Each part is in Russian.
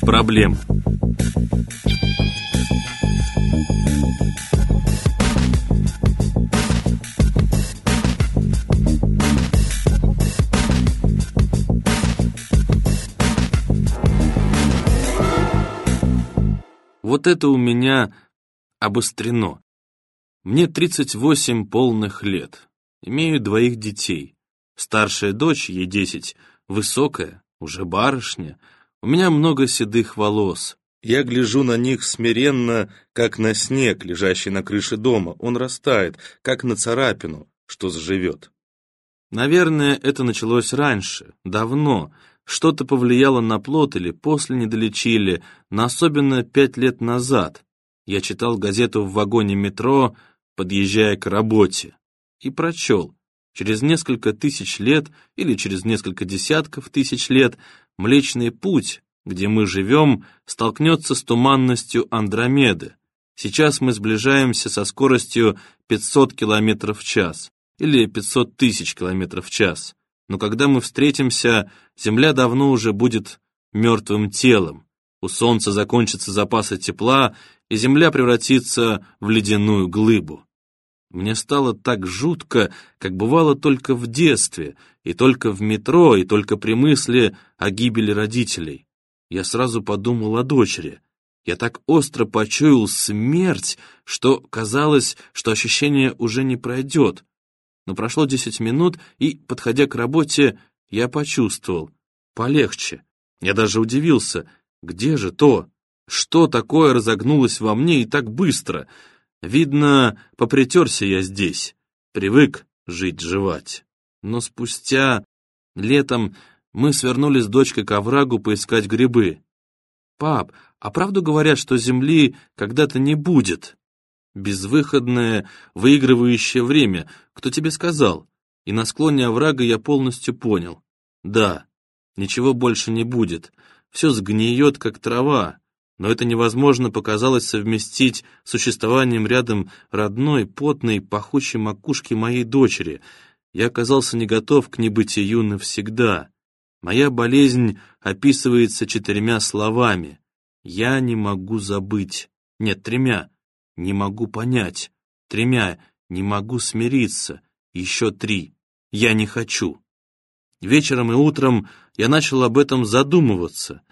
проблем. Вот это у меня обострено. Мне 38 полных лет. Имею двоих детей. Старшая дочь, ей 10, высокая, уже барышня. У меня много седых волос. Я гляжу на них смиренно, как на снег, лежащий на крыше дома. Он растает, как на царапину, что заживет. Наверное, это началось раньше, давно, что-то повлияло на плод или после не долечили, но особенно пять лет назад. Я читал газету в вагоне метро, подъезжая к работе, и прочел. Через несколько тысяч лет или через несколько десятков тысяч лет Млечный Путь, где мы живем, столкнется с туманностью Андромеды. Сейчас мы сближаемся со скоростью 500 км в час или 500 тысяч км в час но когда мы встретимся, Земля давно уже будет мертвым телом. У Солнца закончатся запасы тепла, и Земля превратится в ледяную глыбу. Мне стало так жутко, как бывало только в детстве, и только в метро, и только при мысли о гибели родителей. Я сразу подумал о дочери. Я так остро почуял смерть, что казалось, что ощущение уже не пройдет, но прошло десять минут, и, подходя к работе, я почувствовал. Полегче. Я даже удивился. Где же то? Что такое разогнулось во мне и так быстро? Видно, попритерся я здесь. Привык жить-жевать. Но спустя... Летом мы свернули с дочкой к оврагу поискать грибы. «Пап, а правду говорят, что земли когда-то не будет?» Безвыходное, выигрывающее время. Кто тебе сказал? И на склоне оврага я полностью понял. Да, ничего больше не будет. Все сгниет, как трава. Но это невозможно показалось совместить с существованием рядом родной, потной, пахучей макушки моей дочери. Я оказался не готов к небытию навсегда. Моя болезнь описывается четырьмя словами. Я не могу забыть. Нет, тремя. Не могу понять. Тремя. Не могу смириться. Еще три. Я не хочу. Вечером и утром я начал об этом задумываться.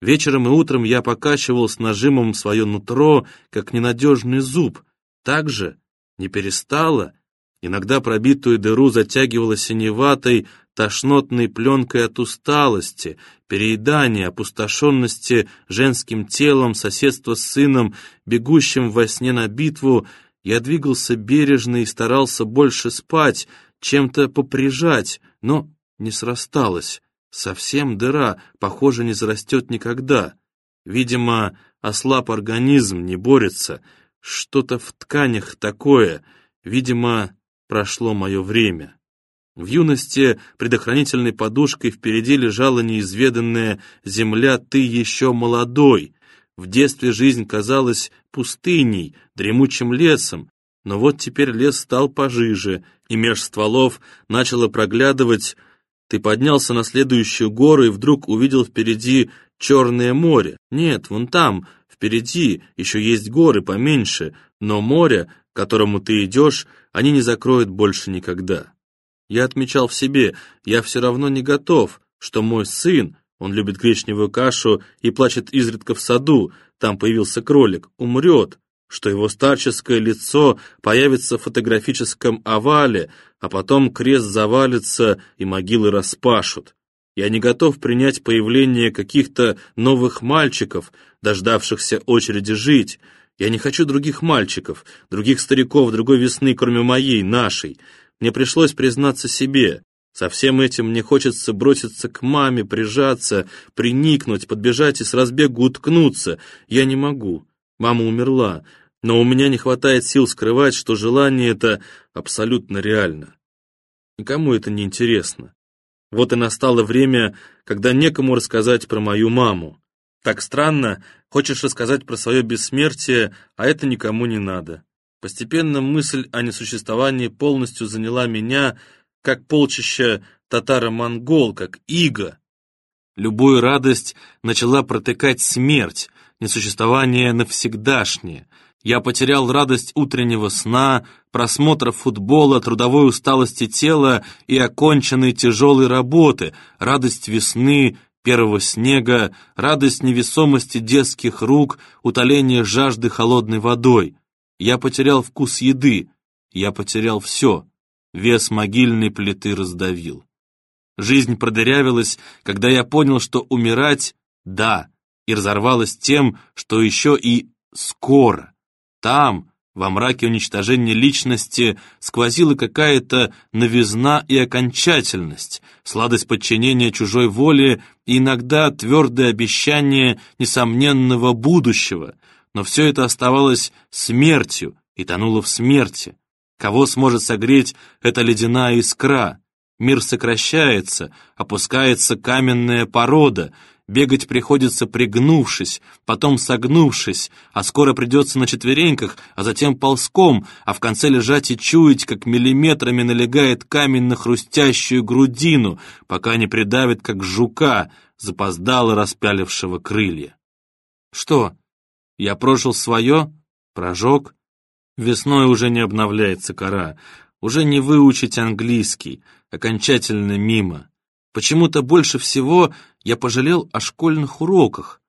Вечером и утром я покачивал с нажимом свое нутро, как ненадежный зуб. Так же не перестало. Иногда пробитую дыру затягивала синеватой, тошнотной пленкой от усталости, переедания, опустошенности женским телом, соседства с сыном, бегущим во сне на битву, я двигался бережно и старался больше спать, чем-то поприжать, но не срасталось. Совсем дыра, похоже, не зарастет никогда. Видимо, ослаб организм, не борется. Что-то в тканях такое. Видимо, прошло мое время. В юности предохранительной подушкой впереди лежала неизведанная земля «ты еще молодой». В детстве жизнь казалась пустыней, дремучим лесом, но вот теперь лес стал пожиже, и меж стволов начало проглядывать. Ты поднялся на следующую гору и вдруг увидел впереди Черное море. Нет, вон там, впереди, еще есть горы поменьше, но море, к которому ты идешь, они не закроют больше никогда. Я отмечал в себе, я все равно не готов, что мой сын, он любит гречневую кашу и плачет изредка в саду, там появился кролик, умрет, что его старческое лицо появится в фотографическом овале, а потом крест завалится и могилы распашут. Я не готов принять появление каких-то новых мальчиков, дождавшихся очереди жить. Я не хочу других мальчиков, других стариков, другой весны, кроме моей, нашей. Мне пришлось признаться себе. Со всем этим мне хочется броситься к маме, прижаться, приникнуть, подбежать и с разбегу уткнуться. Я не могу. Мама умерла, но у меня не хватает сил скрывать, что желание это абсолютно реально. Никому это не интересно. Вот и настало время, когда некому рассказать про мою маму. Так странно, хочешь рассказать про свое бессмертие, а это никому не надо. Постепенно мысль о несуществовании полностью заняла меня, как полчища татаро-монгол, как иго. Любую радость начала протыкать смерть, несуществование навсегдашнее. Я потерял радость утреннего сна, просмотра футбола, трудовой усталости тела и оконченной тяжелой работы, радость весны, первого снега, радость невесомости детских рук, утоление жажды холодной водой. Я потерял вкус еды, я потерял все, вес могильной плиты раздавил. Жизнь продырявилась, когда я понял, что умирать — да, и разорвалась тем, что еще и скоро. Там, во мраке уничтожения личности, сквозила какая-то новизна и окончательность, сладость подчинения чужой воле и иногда твердое обещание несомненного будущего, но все это оставалось смертью и тонуло в смерти. Кого сможет согреть эта ледяная искра? Мир сокращается, опускается каменная порода, бегать приходится пригнувшись, потом согнувшись, а скоро придется на четвереньках, а затем ползком, а в конце лежать и чуять, как миллиметрами налегает камень на хрустящую грудину, пока не придавит, как жука, запоздало распялившего крылья. Что, я прожил свое, прожег? Весной уже не обновляется кора, уже не выучить английский, окончательно мимо. Почему-то больше всего я пожалел о школьных уроках,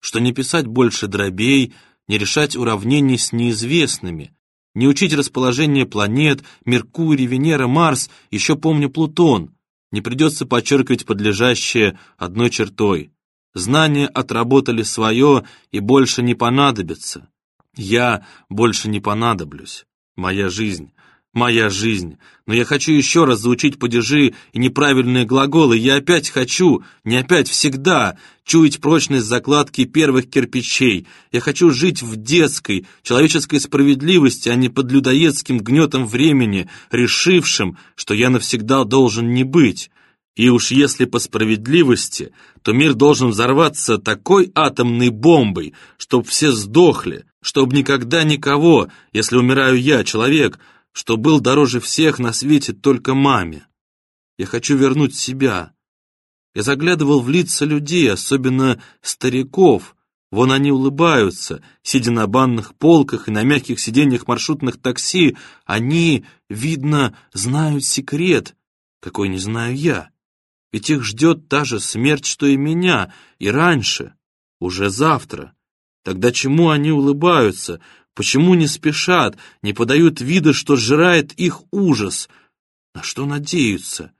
что не писать больше дробей, не решать уравнений с неизвестными, не учить расположение планет, Меркурий, Венера, Марс, еще помню Плутон. Не придется подчеркивать подлежащее одной чертой. Знания отработали свое и больше не понадобятся. Я больше не понадоблюсь. Моя жизнь моя жизнь. Но я хочу еще раз заучить падежи и неправильные глаголы. Я опять хочу, не опять, всегда, чуять прочность закладки первых кирпичей. Я хочу жить в детской, человеческой справедливости, а не под людоедским гнетом времени, решившим, что я навсегда должен не быть. И уж если по справедливости, то мир должен взорваться такой атомной бомбой, чтоб все сдохли, чтоб никогда никого, если умираю я, человек, что был дороже всех на свете только маме. Я хочу вернуть себя. Я заглядывал в лица людей, особенно стариков. Вон они улыбаются, сидя на банных полках и на мягких сиденьях маршрутных такси. Они, видно, знают секрет, какой не знаю я. Ведь их ждет та же смерть, что и меня, и раньше, уже завтра. Тогда чему они улыбаются? Почему не спешат, не подают вида, что сжирает их ужас? На что надеются?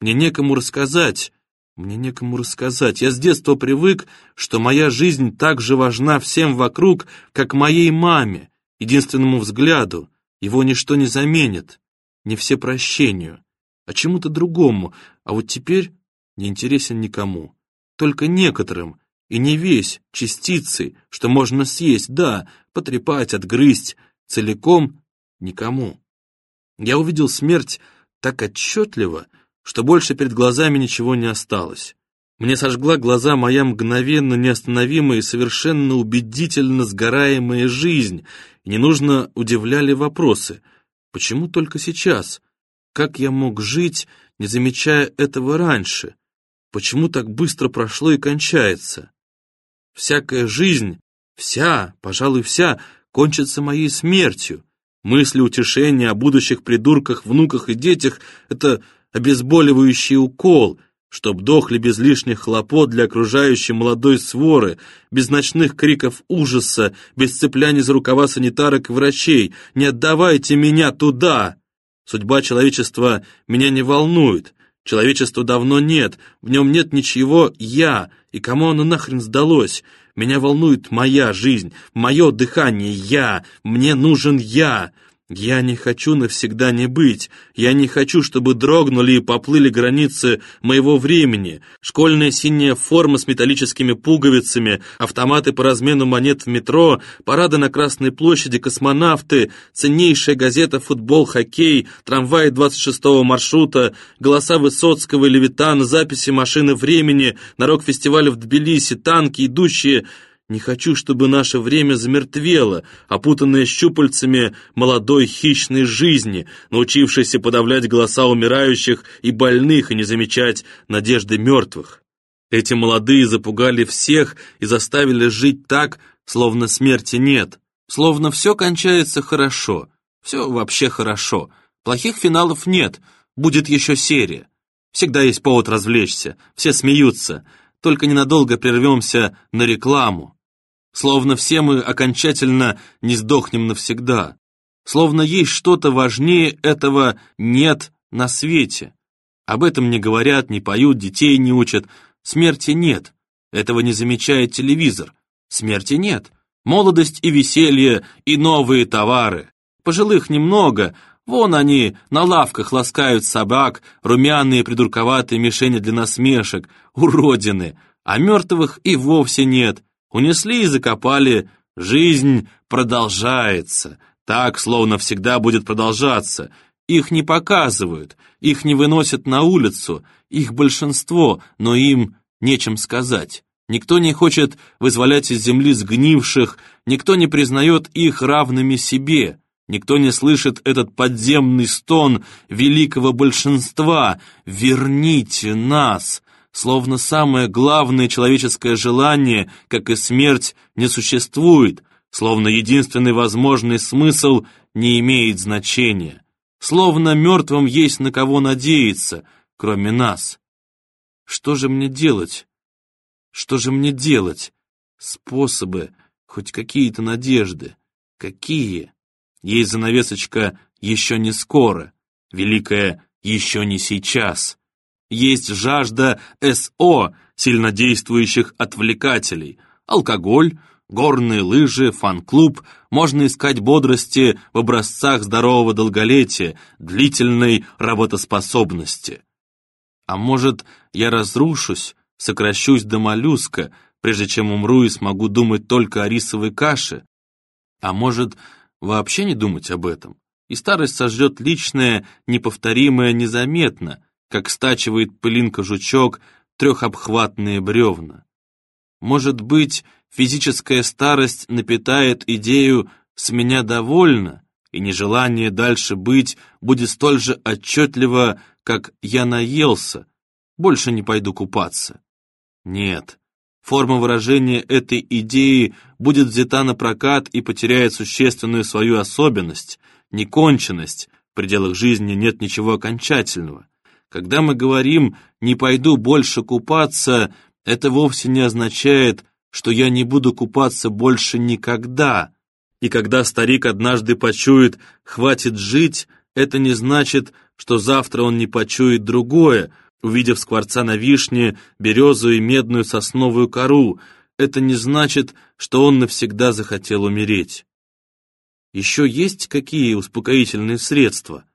Мне некому рассказать. Мне некому рассказать. Я с детства привык, что моя жизнь так же важна всем вокруг, как моей маме, единственному взгляду. Его ничто не заменит, не все прощению, а чему-то другому, а вот теперь не интересен никому. Только некоторым, и не весь, частицы, что можно съесть, да, потрепать, отгрызть, целиком никому. Я увидел смерть так отчетливо, что больше перед глазами ничего не осталось. Мне сожгла глаза моя мгновенно неостановимая и совершенно убедительно сгораемая жизнь, и не нужно удивляли вопросы. Почему только сейчас? Как я мог жить, не замечая этого раньше? Почему так быстро прошло и кончается? Всякая жизнь, вся, пожалуй, вся, кончится моей смертью. Мысли утешения о будущих придурках, внуках и детях — это обезболивающий укол, чтоб дохли без лишних хлопот для окружающей молодой своры, без ночных криков ужаса, без цепляний за рукава санитарок и врачей. «Не отдавайте меня туда!» Судьба человечества меня не волнует. Человечества давно нет, в нем нет ничего «я», и кому оно нахрен сдалось? Меня волнует моя жизнь, мое дыхание, я, мне нужен я. Я не хочу навсегда не быть. Я не хочу, чтобы дрогнули и поплыли границы моего времени. Школьная синяя форма с металлическими пуговицами, автоматы по размену монет в метро, парады на Красной площади, космонавты, ценнейшая газета «Футбол, хоккей», трамваи 26-го маршрута, голоса Высоцкого и Левитана, записи машины времени, на рок-фестивале в Тбилиси, танки, идущие не хочу, чтобы наше время замертвело, опутанное щупальцами молодой хищной жизни, научившейся подавлять голоса умирающих и больных и не замечать надежды мертвых. Эти молодые запугали всех и заставили жить так, словно смерти нет, словно все кончается хорошо, все вообще хорошо, плохих финалов нет, будет еще серия. Всегда есть повод развлечься, все смеются, только ненадолго прервемся на рекламу. Словно все мы окончательно не сдохнем навсегда. Словно есть что-то важнее этого «нет» на свете. Об этом не говорят, не поют, детей не учат. Смерти нет. Этого не замечает телевизор. Смерти нет. Молодость и веселье, и новые товары. Пожилых немного, Вон они на лавках ласкают собак, румяные придурковатые мишени для насмешек, уродины, а мертвых и вовсе нет. Унесли и закопали. Жизнь продолжается. Так, словно всегда будет продолжаться. Их не показывают, их не выносят на улицу, их большинство, но им нечем сказать. Никто не хочет вызволять из земли сгнивших, никто не признает их равными себе. Никто не слышит этот подземный стон великого большинства «Верните нас!» Словно самое главное человеческое желание, как и смерть, не существует, словно единственный возможный смысл не имеет значения, словно мертвым есть на кого надеяться, кроме нас. Что же мне делать? Что же мне делать? Способы, хоть какие-то надежды. Какие? Есть занавесочка «Еще не скоро», великая «Еще не сейчас». Есть жажда СО, сильнодействующих отвлекателей, алкоголь, горные лыжи, фан-клуб, можно искать бодрости в образцах здорового долголетия, длительной работоспособности. А может, я разрушусь, сокращусь до моллюска, прежде чем умру и смогу думать только о рисовой каше? А может, вообще не думать об этом, и старость сожжет личное, неповторимое незаметно, как стачивает пылинка-жучок трехобхватные бревна. Может быть, физическая старость напитает идею «с меня довольно», и нежелание дальше быть будет столь же отчетливо, как «я наелся», больше не пойду купаться. Нет, Форма выражения этой идеи будет взята на прокат и потеряет существенную свою особенность, неконченность, в пределах жизни нет ничего окончательного. Когда мы говорим «не пойду больше купаться», это вовсе не означает, что я не буду купаться больше никогда. И когда старик однажды почует «хватит жить», это не значит, что завтра он не почует другое, увидев скворца на вишне, березу и медную сосновую кору, это не значит, что он навсегда захотел умереть. Еще есть какие успокоительные средства?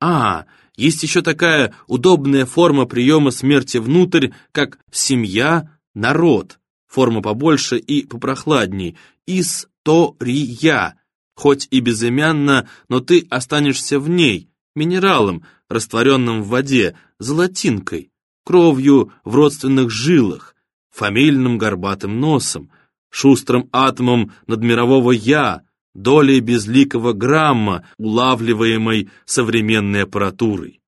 А, есть еще такая удобная форма приема смерти внутрь, как семья, народ, форма побольше и попрохладней, история, хоть и безымянно, но ты останешься в ней, минералом, растворенным в воде, золотинкой, кровью в родственных жилах, фамильным горбатым носом, шустрым атомом надмирового «я», долей безликого грамма, улавливаемой современной аппаратурой.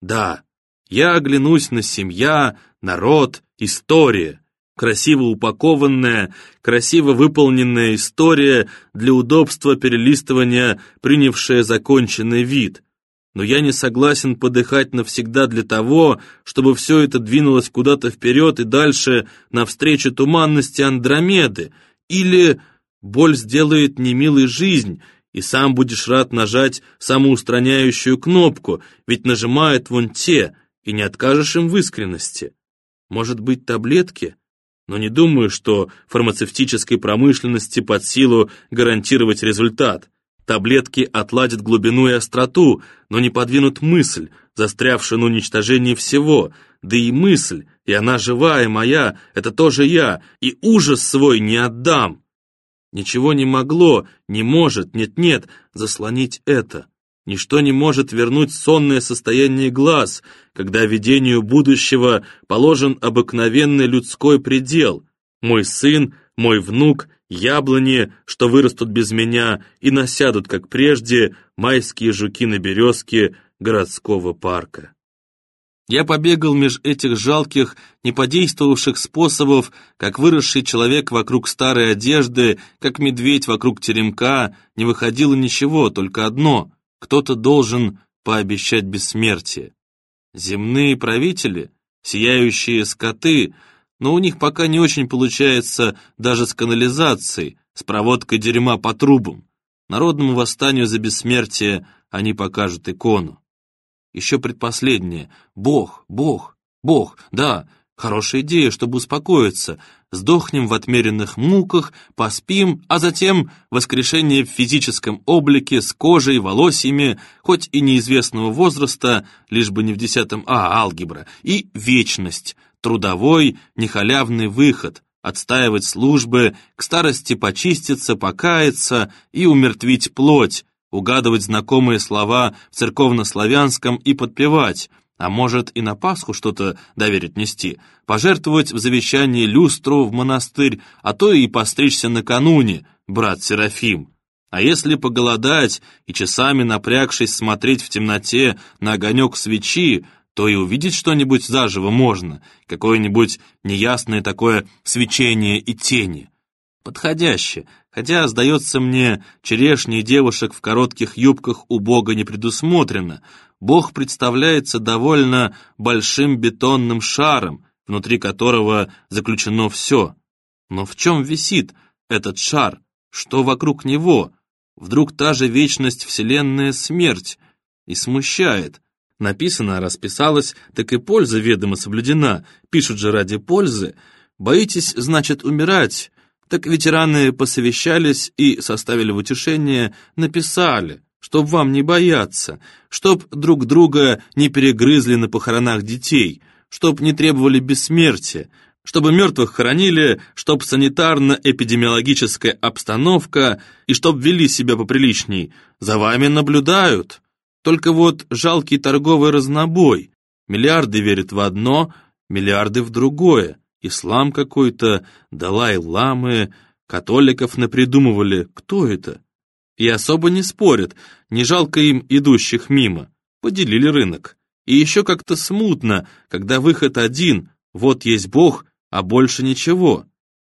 Да, я оглянусь на семья, народ, история, красиво упакованная, красиво выполненная история для удобства перелистывания, принявшая законченный вид, но я не согласен подыхать навсегда для того, чтобы все это двинулось куда-то вперед и дальше навстречу туманности Андромеды, или боль сделает немилой жизнь, и сам будешь рад нажать самоустраняющую кнопку, ведь нажимают вон те, и не откажешь им в искренности. Может быть, таблетки? Но не думаю, что фармацевтической промышленности под силу гарантировать результат. Таблетки отладят глубину и остроту, но не подвинут мысль, застрявшую на уничтожении всего, да и мысль, и она живая, моя, это тоже я, и ужас свой не отдам. Ничего не могло, не может, нет-нет, заслонить это. Ничто не может вернуть сонное состояние глаз, когда видению будущего положен обыкновенный людской предел. Мой сын, мой внук яблони, что вырастут без меня, и насядут, как прежде, майские жуки на березке городского парка. Я побегал меж этих жалких, неподействовавших способов, как выросший человек вокруг старой одежды, как медведь вокруг теремка, не выходило ничего, только одно — кто-то должен пообещать бессмертие. Земные правители, сияющие скоты, но у них пока не очень получается даже с канализацией, с проводкой дерьма по трубам. Народному восстанию за бессмертие они покажут икону. Еще предпоследнее. Бог, Бог, Бог, да, хорошая идея, чтобы успокоиться. Сдохнем в отмеренных муках, поспим, а затем воскрешение в физическом облике, с кожей, волосьями, хоть и неизвестного возраста, лишь бы не в десятом А, алгебра, и вечность, трудовой, нехалявный выход, отстаивать службы, к старости почиститься, покаяться и умертвить плоть, угадывать знакомые слова в церковно-славянском и подпевать, а может и на Пасху что-то доверить нести, пожертвовать в завещании люстру в монастырь, а то и постричься накануне, брат Серафим. А если поголодать и часами напрягшись смотреть в темноте на огонек свечи, то и увидеть что-нибудь заживо можно, какое-нибудь неясное такое свечение и тени. Подходяще, хотя, сдается мне, черешней девушек в коротких юбках у Бога не предусмотрено. Бог представляется довольно большим бетонным шаром, внутри которого заключено все. Но в чем висит этот шар? Что вокруг него? Вдруг та же вечность Вселенная смерть? И смущает. Написано, расписалось, так и польза ведомо соблюдена. Пишут же ради пользы. Боитесь, значит, умирать. Так ветераны посовещались и составили в утешение, написали, чтоб вам не бояться, чтоб друг друга не перегрызли на похоронах детей, чтоб не требовали бессмертия, чтобы мертвых хоронили, чтоб санитарно-эпидемиологическая обстановка и чтоб вели себя поприличней. За вами наблюдают. Только вот жалкий торговый разнобой. Миллиарды верят в одно, миллиарды в другое ислам какой-то, Далай-ламы, католиков напридумывали, кто это? И особо не спорят, не жалко им идущих мимо, поделили рынок. И еще как-то смутно, когда выход один, вот есть Бог, а больше ничего.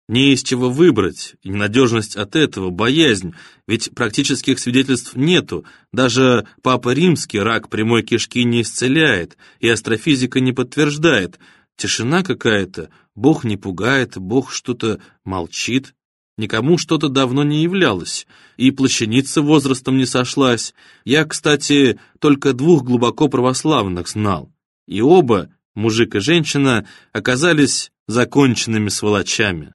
Не из чего выбрать, и ненадежность от этого, боязнь, ведь практических свидетельств нету, даже Папа Римский рак прямой кишки не исцеляет, и астрофизика не подтверждает, тишина какая-то, Бог не пугает, Бог что-то молчит. Никому что-то давно не являлось, и плащаница возрастом не сошлась. Я, кстати, только двух глубоко православных знал. И оба, мужик и женщина, оказались законченными сволочами.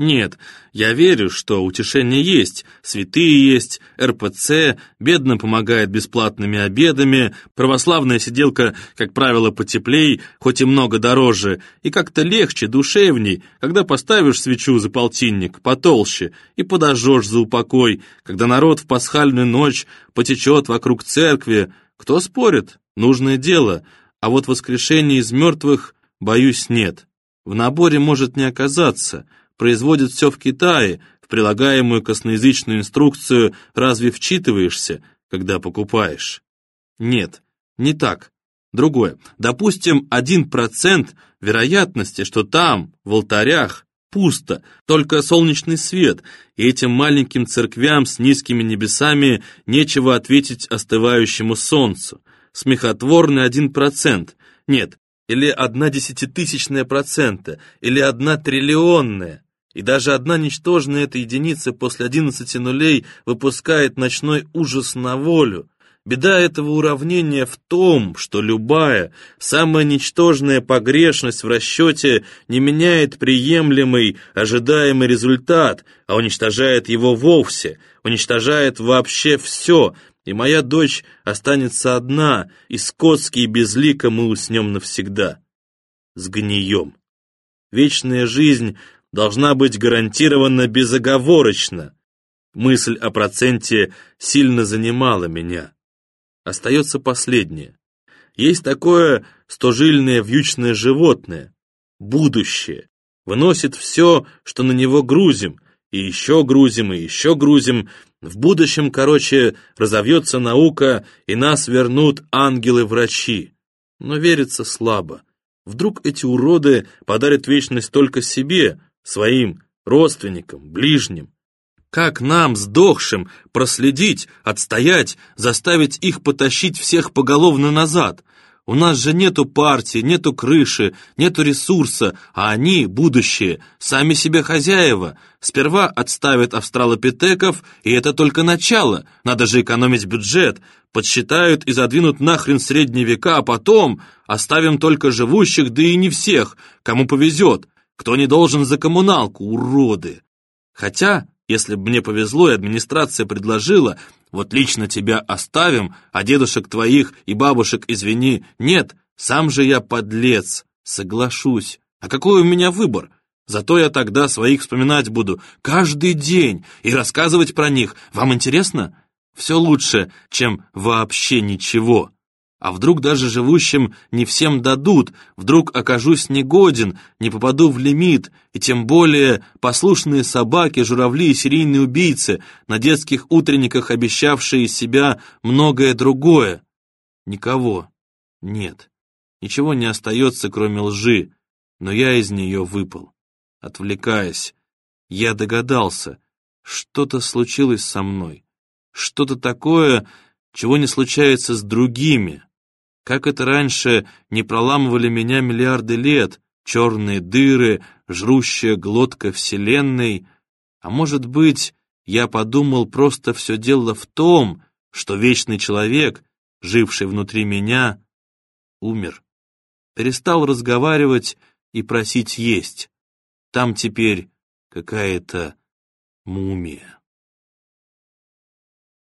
Нет, я верю, что утешение есть, святые есть, РПЦ, бедно помогает бесплатными обедами, православная сиделка, как правило, потеплей, хоть и много дороже, и как-то легче, душевней, когда поставишь свечу за полтинник, потолще, и подожжешь за упокой, когда народ в пасхальную ночь потечет вокруг церкви. Кто спорит? Нужное дело. А вот воскрешение из мертвых, боюсь, нет. В наборе может не оказаться — производят все в Китае, в прилагаемую косноязычную инструкцию «разве вчитываешься, когда покупаешь?» Нет, не так. Другое. Допустим, один процент вероятности, что там, в алтарях, пусто, только солнечный свет, и этим маленьким церквям с низкими небесами нечего ответить остывающему солнцу. Смехотворный один процент. Нет, или одна десятитысячная процента, или одна триллионная. И даже одна ничтожная эта единица после одиннадцати нулей выпускает ночной ужас на волю. Беда этого уравнения в том, что любая, самая ничтожная погрешность в расчете не меняет приемлемый, ожидаемый результат, а уничтожает его вовсе, уничтожает вообще все, и моя дочь останется одна, и скотски и безлико мы уснем навсегда. Сгнием. Вечная жизнь должна быть гарантирована безоговорочно. Мысль о проценте сильно занимала меня. Остается последнее. Есть такое стожильное вьючное животное. Будущее. Выносит все, что на него грузим, и еще грузим, и еще грузим. В будущем, короче, разовьется наука, и нас вернут ангелы-врачи. Но верится слабо. Вдруг эти уроды подарят вечность только себе, своим родственникам, ближним. Как нам, сдохшим, проследить, отстоять, заставить их потащить всех поголовно назад? У нас же нету партии, нету крыши, нету ресурса, а они, будущее, сами себе хозяева. Сперва отставят австралопитеков, и это только начало. Надо же экономить бюджет. Подсчитают и задвинут нахрен средние века, а потом оставим только живущих, да и не всех, кому повезет. Кто не должен за коммуналку, уроды. Хотя если бы мне повезло и администрация предложила, вот лично тебя оставим, а дедушек твоих и бабушек, извини, нет, сам же я подлец, соглашусь. А какой у меня выбор? Зато я тогда своих вспоминать буду каждый день и рассказывать про них. Вам интересно? Все лучше, чем вообще ничего. А вдруг даже живущим не всем дадут, вдруг окажусь негоден, не попаду в лимит, и тем более послушные собаки, журавли и серийные убийцы, на детских утренниках обещавшие из себя многое другое. Никого. Нет. Ничего не остается, кроме лжи, но я из нее выпал. Отвлекаясь, я догадался, что-то случилось со мной, что-то такое, чего не случается с другими, как это раньше не проламывали меня миллиарды лет, черные дыры, жрущая глотка Вселенной. А может быть, я подумал, просто все дело в том, что вечный человек, живший внутри меня, умер. Перестал разговаривать и просить есть. Там теперь какая-то мумия.